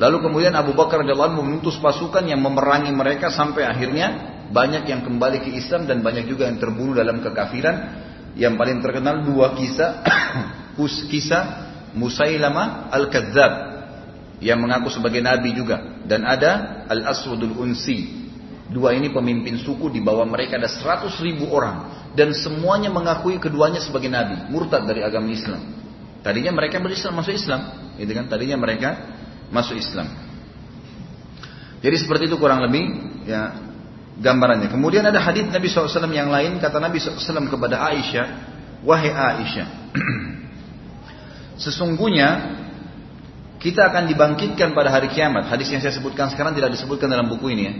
Lalu kemudian Abu Bakar radhiyallahu mengutus pasukan yang memerangi mereka sampai akhirnya banyak yang kembali ke Islam dan banyak juga yang terbunuh dalam kekafiran. Yang paling terkenal dua kisah, kisah Musailama Al-Kadzab yang mengaku sebagai nabi juga dan ada Al-Aswadul Unsi. Dua ini pemimpin suku di bawah mereka ada seratus ribu orang dan semuanya mengakui keduanya sebagai nabi, murtad dari agama Islam. Tadinya mereka berislam masuk Islam, gitu kan? Tadinya mereka masuk Islam. Jadi seperti itu kurang lebih ya gambarannya. Kemudian ada hadis Nabi SAW yang lain kata Nabi SAW kepada Aisyah, wahai Aisyah, sesungguhnya kita akan dibangkitkan pada hari kiamat. Hadis yang saya sebutkan sekarang tidak disebutkan dalam buku ini ya.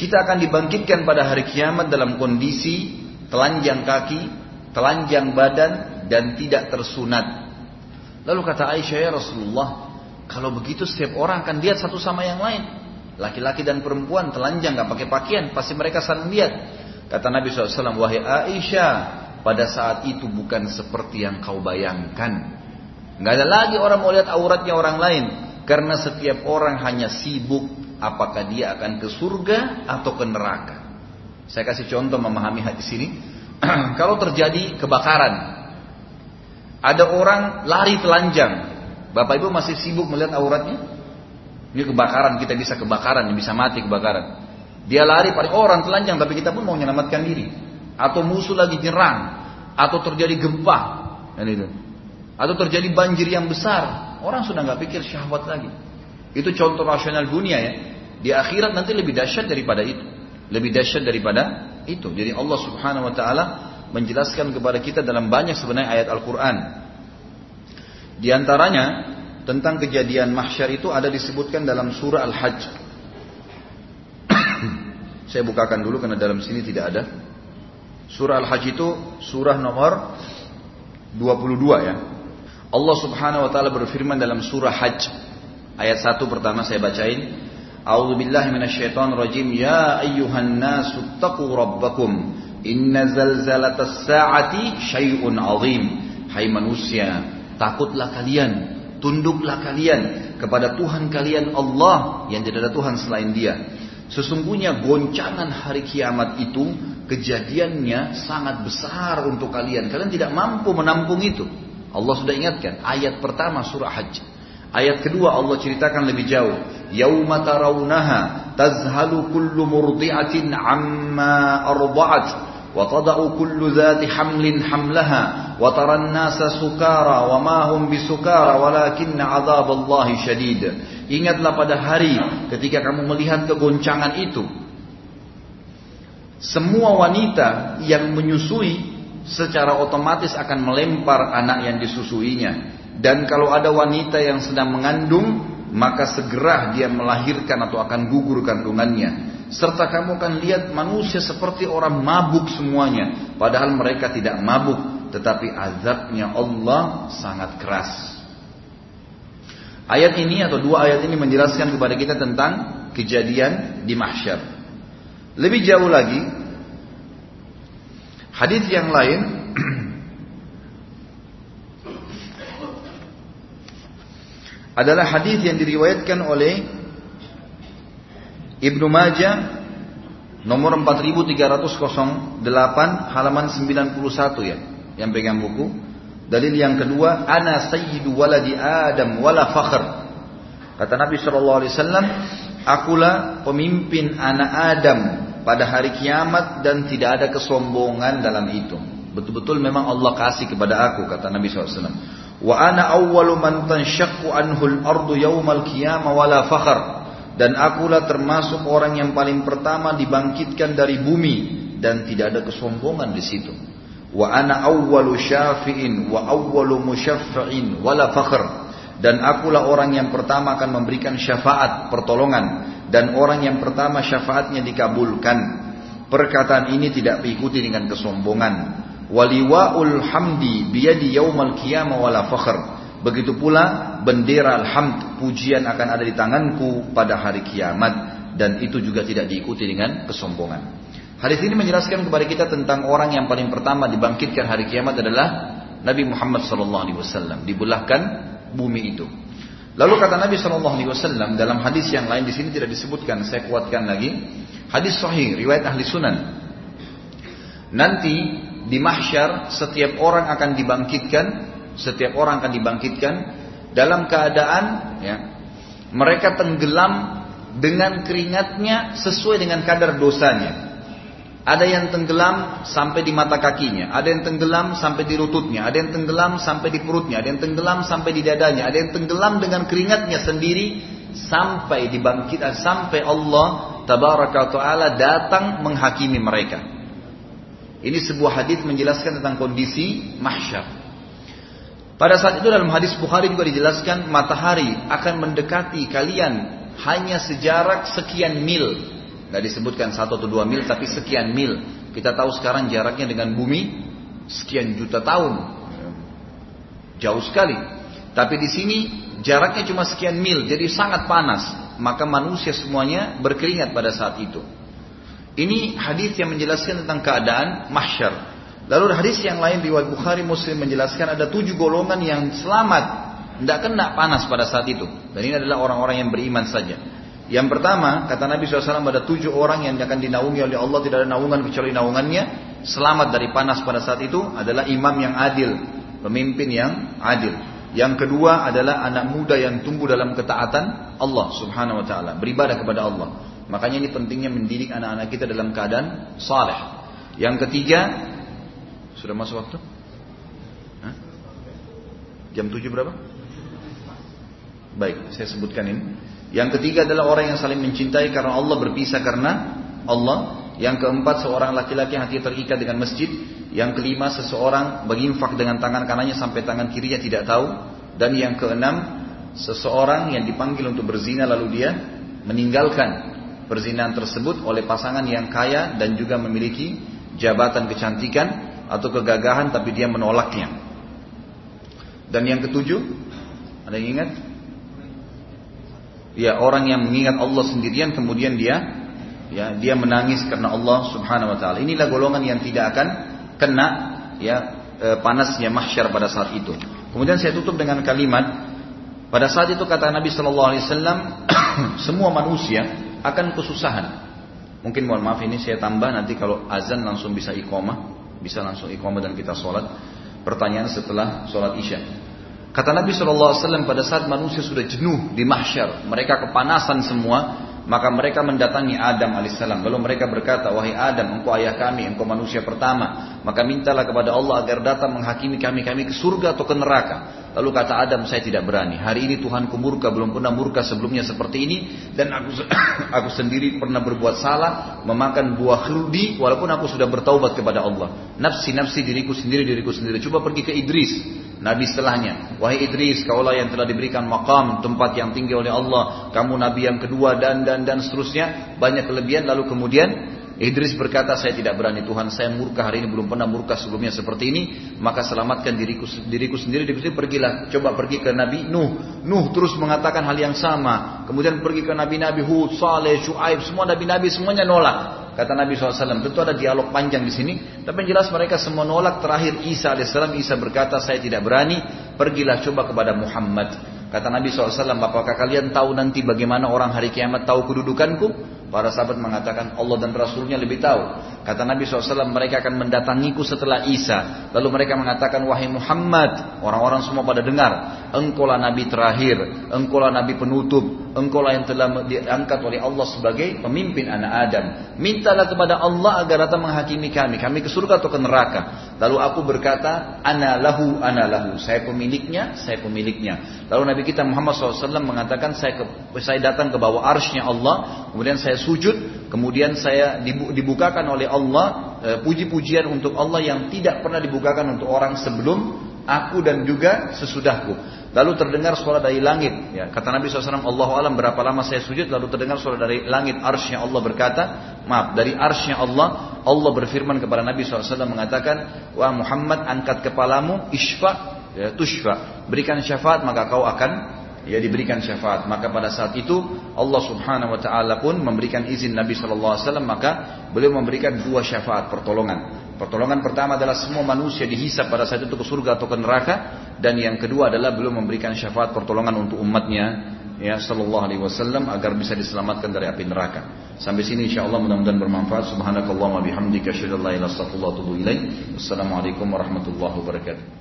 Kita akan dibangkitkan pada hari kiamat dalam kondisi telanjang kaki, telanjang badan, dan tidak tersunat. Lalu kata Aisyah ya Rasulullah, kalau begitu setiap orang akan lihat satu sama yang lain. Laki-laki dan perempuan telanjang gak pakai pakaian, pasti mereka saling lihat. Kata Nabi SAW, wahai Aisyah, pada saat itu bukan seperti yang kau bayangkan. Gak ada lagi orang mau lihat auratnya orang lain. Karena setiap orang hanya sibuk apakah dia akan ke surga atau ke neraka. Saya kasih contoh memahami hadis ini. Kalau terjadi kebakaran, ada orang lari telanjang. Bapak Ibu masih sibuk melihat auratnya? Ini kebakaran, kita bisa kebakaran, bisa mati kebakaran. Dia lari pada orang telanjang, tapi kita pun mau menyelamatkan diri. Atau musuh lagi nyerang, atau terjadi gempa, dan itu. Atau terjadi banjir yang besar, orang sudah nggak pikir syahwat lagi. Itu contoh rasional dunia ya. Di akhirat nanti lebih dahsyat daripada itu. Lebih dahsyat daripada itu. Jadi Allah Subhanahu wa taala menjelaskan kepada kita dalam banyak sebenarnya ayat Al-Qur'an. Di antaranya tentang kejadian mahsyar itu ada disebutkan dalam surah Al-Hajj. Saya bukakan dulu karena dalam sini tidak ada. Surah Al-Hajj itu surah nomor 22 ya. Allah Subhanahu wa taala berfirman dalam surah Hajj ayat 1 pertama saya bacain. A'udzu billahi minasyaitonir rajim. Ya ayyuhan nasu taqu rabbakum. Inna zalzalatas sa'ati syai'un 'azim. Hai manusia, takutlah kalian, tunduklah kalian kepada Tuhan kalian Allah yang tidak ada Tuhan selain Dia. Sesungguhnya goncangan hari kiamat itu kejadiannya sangat besar untuk kalian. Kalian tidak mampu menampung itu. Allah sudah ingatkan ayat pertama surah Hajj. Ayat kedua Allah ceritakan lebih jauh. Yauma tarawunaha tazhalu kullu murdi'atin amma arda'at wa tada'u kullu dhati hamlin hamlaha wa taran nasa sukara wa ma hum bisukara walakinna 'adzaballahi syadid. Ingatlah pada hari ketika kamu melihat kegoncangan itu. Semua wanita yang menyusui secara otomatis akan melempar anak yang disusuinya. Dan kalau ada wanita yang sedang mengandung, maka segera dia melahirkan atau akan gugur kandungannya. Serta kamu akan lihat manusia seperti orang mabuk semuanya. Padahal mereka tidak mabuk, tetapi azabnya Allah sangat keras. Ayat ini atau dua ayat ini menjelaskan kepada kita tentang kejadian di mahsyar. Lebih jauh lagi, Hadis yang lain adalah hadis yang diriwayatkan oleh Ibnu Majah nomor 4308 halaman 91 ya yang pegang buku dalil yang kedua ana sayyidu waladi adam wala fakhr kata Nabi sallallahu alaihi wasallam akulah pemimpin anak Adam pada hari kiamat dan tidak ada kesombongan dalam itu. Betul-betul memang Allah kasih kepada aku kata Nabi SAW. Wa ana awwalu man tanshaqqu anhu al-ardu yaumal qiyamah wala fakhr. Dan akulah termasuk orang yang paling pertama dibangkitkan dari bumi dan tidak ada kesombongan di situ. Wa ana awwalu syafi'in wa awwalu musyaffa'in wala fakhr. Dan akulah orang yang pertama akan memberikan syafaat, pertolongan dan orang yang pertama syafaatnya dikabulkan. Perkataan ini tidak diikuti dengan kesombongan. Waliwaul hamdi biyadi yaumal qiyamah wala fakhr. Begitu pula bendera alhamd pujian akan ada di tanganku pada hari kiamat dan itu juga tidak diikuti dengan kesombongan. Hadis ini menjelaskan kepada kita tentang orang yang paling pertama dibangkitkan hari kiamat adalah Nabi Muhammad SAW. Dibelahkan bumi itu. Lalu kata Nabi Shallallahu Alaihi Wasallam dalam hadis yang lain di sini tidak disebutkan, saya kuatkan lagi. Hadis Sahih, riwayat ahli Sunan. Nanti di mahsyar setiap orang akan dibangkitkan, setiap orang akan dibangkitkan dalam keadaan ya mereka tenggelam dengan keringatnya sesuai dengan kadar dosanya. Ada yang tenggelam sampai di mata kakinya, ada yang tenggelam sampai di lututnya, ada yang tenggelam sampai di perutnya, ada yang tenggelam sampai di dadanya, ada yang tenggelam dengan keringatnya sendiri sampai dibangkitkan sampai Allah tabaraka taala datang menghakimi mereka. Ini sebuah hadis menjelaskan tentang kondisi mahsyar. Pada saat itu dalam hadis Bukhari juga dijelaskan matahari akan mendekati kalian hanya sejarak sekian mil nggak disebutkan satu atau dua mil, tapi sekian mil. Kita tahu sekarang jaraknya dengan bumi sekian juta tahun, jauh sekali. Tapi di sini jaraknya cuma sekian mil, jadi sangat panas. Maka manusia semuanya berkeringat pada saat itu. Ini hadis yang menjelaskan tentang keadaan mahsyar. Lalu hadis yang lain riwayat Bukhari Muslim menjelaskan ada tujuh golongan yang selamat, tidak kena panas pada saat itu. Dan ini adalah orang-orang yang beriman saja. Yang pertama, kata Nabi SAW ada tujuh orang yang akan dinaungi oleh Allah, tidak ada naungan kecuali naungannya. Selamat dari panas pada saat itu adalah imam yang adil, pemimpin yang adil. Yang kedua adalah anak muda yang tumbuh dalam ketaatan Allah Subhanahu wa taala, beribadah kepada Allah. Makanya ini pentingnya mendidik anak-anak kita dalam keadaan saleh. Yang ketiga, sudah masuk waktu? Hah? Jam 7 berapa? Baik, saya sebutkan ini. Yang ketiga adalah orang yang saling mencintai karena Allah berpisah karena Allah. Yang keempat seorang laki-laki yang hati terikat dengan masjid. Yang kelima seseorang berinfak dengan tangan kanannya sampai tangan kirinya tidak tahu. Dan yang keenam seseorang yang dipanggil untuk berzina lalu dia meninggalkan perzinahan tersebut oleh pasangan yang kaya dan juga memiliki jabatan kecantikan atau kegagahan tapi dia menolaknya. Dan yang ketujuh, ada yang ingat? Ya orang yang mengingat Allah sendirian kemudian dia ya dia menangis karena Allah Subhanahu wa taala. Inilah golongan yang tidak akan kena ya e, panasnya mahsyar pada saat itu. Kemudian saya tutup dengan kalimat pada saat itu kata Nabi Shallallahu alaihi wasallam semua manusia akan kesusahan. Mungkin mohon maaf ini saya tambah nanti kalau azan langsung bisa iqomah, bisa langsung iqomah dan kita sholat. Pertanyaan setelah sholat isya. Kata Nabi SAW pada saat manusia sudah jenuh di mahsyar, mereka kepanasan semua, maka mereka mendatangi Adam alaihissalam. Lalu mereka berkata, wahai Adam, engkau ayah kami, engkau manusia pertama. Maka mintalah kepada Allah agar datang menghakimi kami, kami ke surga atau ke neraka. Lalu kata Adam, saya tidak berani. Hari ini Tuhanku murka, belum pernah murka sebelumnya seperti ini. Dan aku, aku sendiri pernah berbuat salah, memakan buah khuldi, walaupun aku sudah bertaubat kepada Allah. Nafsi-nafsi diriku sendiri, diriku sendiri. Coba pergi ke Idris, Nabi setelahnya. Wahai Idris, kaulah yang telah diberikan makam, tempat yang tinggi oleh Allah. Kamu Nabi yang kedua dan dan dan seterusnya. Banyak kelebihan. Lalu kemudian Idris berkata, saya tidak berani Tuhan, saya murka hari ini belum pernah murka sebelumnya seperti ini, maka selamatkan diriku diriku sendiri. Diriku sendiri pergilah, coba pergi ke Nabi Nuh. Nuh terus mengatakan hal yang sama. Kemudian pergi ke Nabi-Nabi Hud, Saleh, Shu'aib, semua Nabi-Nabi semuanya nolak. Kata Nabi SAW, tentu ada dialog panjang di sini, tapi yang jelas mereka semua nolak. Terakhir Isa AS, Isa berkata, saya tidak berani, pergilah coba kepada Muhammad. Kata Nabi SAW, apakah kalian tahu nanti bagaimana orang hari kiamat tahu kedudukanku? Para sahabat mengatakan Allah dan Rasulnya lebih tahu. Kata Nabi SAW mereka akan mendatangiku setelah Isa. Lalu mereka mengatakan wahai Muhammad. Orang-orang semua pada dengar. Engkaulah Nabi terakhir. Engkaulah Nabi penutup. Engkaulah yang telah diangkat oleh Allah sebagai pemimpin anak Adam. Mintalah kepada Allah agar datang menghakimi kami. Kami ke surga atau ke neraka. Lalu aku berkata, Ana lahu, ana lahu. Saya pemiliknya, saya pemiliknya. Lalu Nabi kita Muhammad SAW mengatakan, saya, ke, saya datang ke bawah arsnya Allah. Kemudian saya sujud, kemudian saya dibukakan oleh Allah eh, puji-pujian untuk Allah yang tidak pernah dibukakan untuk orang sebelum aku dan juga sesudahku. Lalu terdengar suara dari langit. Ya, kata Nabi SAW, Allah alam berapa lama saya sujud. Lalu terdengar suara dari langit arsnya Allah berkata, maaf dari arsnya Allah, Allah berfirman kepada Nabi SAW mengatakan, wah Muhammad angkat kepalamu, isfa, ya, tushfa, berikan syafaat maka kau akan ya diberikan syafaat. Maka pada saat itu Allah Subhanahu wa taala pun memberikan izin Nabi sallallahu alaihi wasallam maka beliau memberikan dua syafaat pertolongan. Pertolongan pertama adalah semua manusia dihisap pada saat itu ke surga atau ke neraka dan yang kedua adalah beliau memberikan syafaat pertolongan untuk umatnya ya sallallahu alaihi wasallam agar bisa diselamatkan dari api neraka. Sampai sini insyaallah mudah-mudahan bermanfaat. Subhanakallahumma bihamdika asyhadu an la wa atubu ilaik. Wassalamualaikum warahmatullahi wabarakatuh.